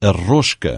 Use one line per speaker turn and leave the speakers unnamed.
a rosca.